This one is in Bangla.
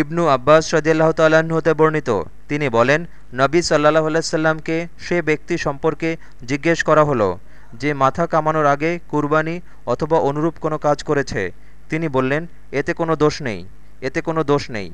ইবনু আব্বাস সদিয়াল্লাহ তাল্লাহ্ন হতে বর্ণিত। তিনি বলেন, নবী সাল্লাহ আলাইসাল্লামকে সে ব্যক্তি সম্পর্কে জিজ্ঞেস করা হলো, যে মাথা কামানোর আগে কুরবানি অথবা অনুরূপ কোনো কাজ করেছে। তিনি বললেন, এতে কোনো দোষ নেই, এতে কোনো দোষ নেই।